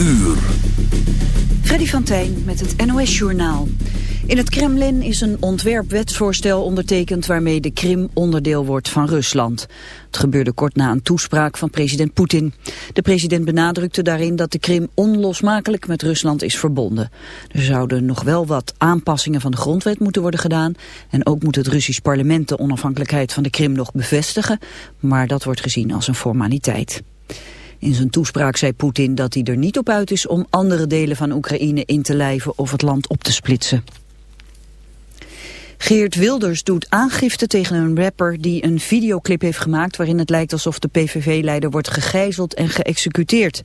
uur. Freddy van Tijn met het NOS-journaal. In het Kremlin is een ontwerpwetsvoorstel ondertekend waarmee de Krim onderdeel wordt van Rusland. Het gebeurde kort na een toespraak van president Poetin. De president benadrukte daarin dat de Krim onlosmakelijk met Rusland is verbonden. Er zouden nog wel wat aanpassingen van de grondwet moeten worden gedaan. En ook moet het Russisch parlement de onafhankelijkheid van de Krim nog bevestigen. Maar dat wordt gezien als een formaliteit. In zijn toespraak zei Poetin dat hij er niet op uit is om andere delen van Oekraïne in te lijven of het land op te splitsen. Geert Wilders doet aangifte tegen een rapper die een videoclip heeft gemaakt waarin het lijkt alsof de PVV-leider wordt gegijzeld en geëxecuteerd.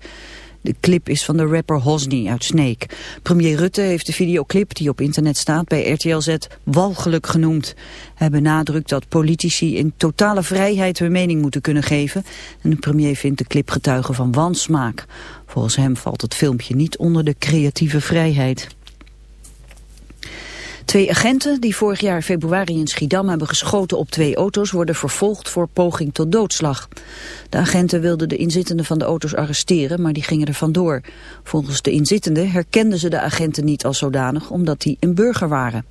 De clip is van de rapper Hosni uit Sneek. Premier Rutte heeft de videoclip die op internet staat bij RTL Z walgelijk genoemd. Hij benadrukt dat politici in totale vrijheid hun mening moeten kunnen geven. En de premier vindt de clip getuigen van wansmaak. Volgens hem valt het filmpje niet onder de creatieve vrijheid. Twee agenten die vorig jaar februari in Schiedam hebben geschoten op twee auto's worden vervolgd voor poging tot doodslag. De agenten wilden de inzittenden van de auto's arresteren, maar die gingen er vandoor. Volgens de inzittenden herkenden ze de agenten niet als zodanig omdat die een burger waren.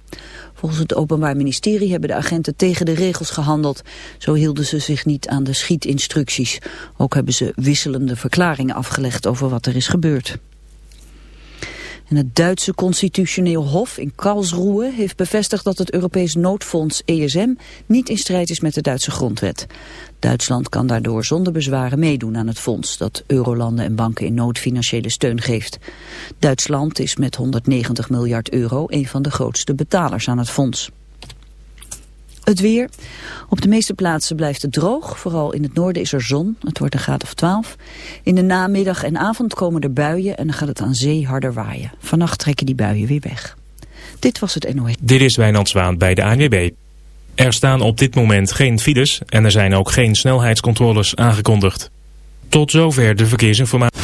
Volgens het Openbaar Ministerie hebben de agenten tegen de regels gehandeld. Zo hielden ze zich niet aan de schietinstructies. Ook hebben ze wisselende verklaringen afgelegd over wat er is gebeurd. En het Duitse constitutioneel hof in Karlsruhe heeft bevestigd dat het Europees noodfonds ESM niet in strijd is met de Duitse grondwet. Duitsland kan daardoor zonder bezwaren meedoen aan het fonds dat eurolanden en banken in nood financiële steun geeft. Duitsland is met 190 miljard euro een van de grootste betalers aan het fonds. Het weer. Op de meeste plaatsen blijft het droog. Vooral in het noorden is er zon. Het wordt een graad of 12. In de namiddag en avond komen er buien en dan gaat het aan zee harder waaien. Vannacht trekken die buien weer weg. Dit was het NOS. Dit is Wijnand bij de ANWB. Er staan op dit moment geen files en er zijn ook geen snelheidscontroles aangekondigd. Tot zover de verkeersinformatie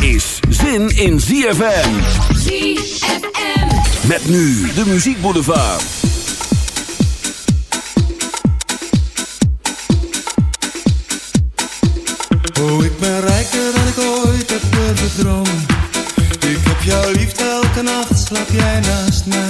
Is zin in ZFM. ZFM. Met nu de muziekboulevard. Oh, ik ben rijker dan ik ooit heb durven dromen. Ik heb jouw liefde elke nacht, slaap jij naast mij.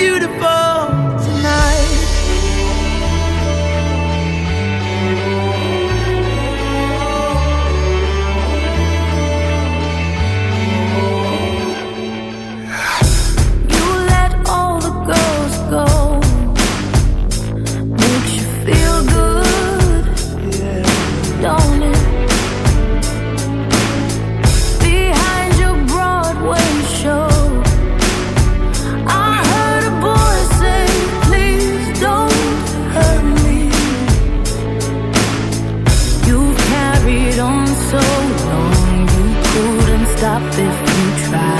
you if you try.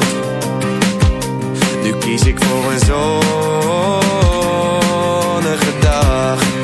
kies ik voor een zonnige dag.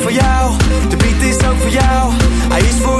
voor jou, de beat is ook voor jou. Hij is voor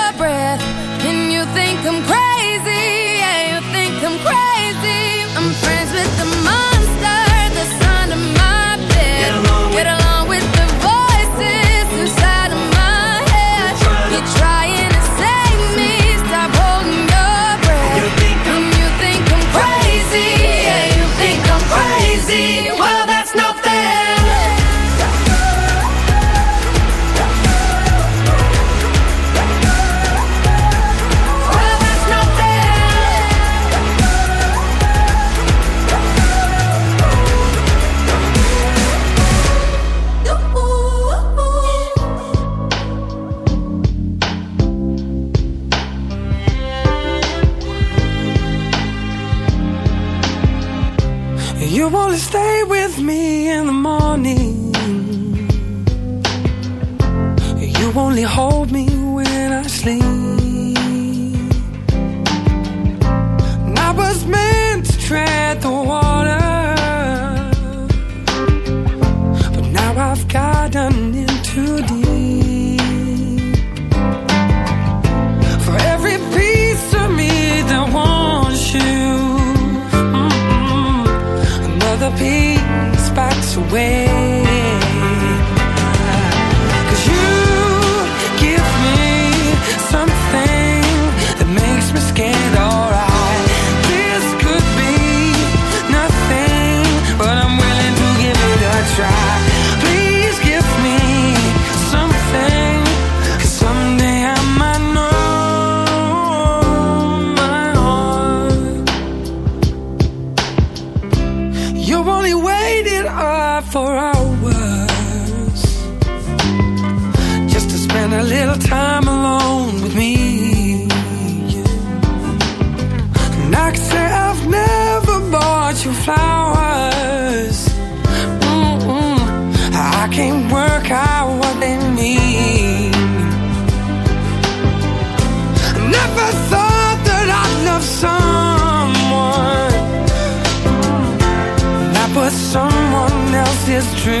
sleep. is true.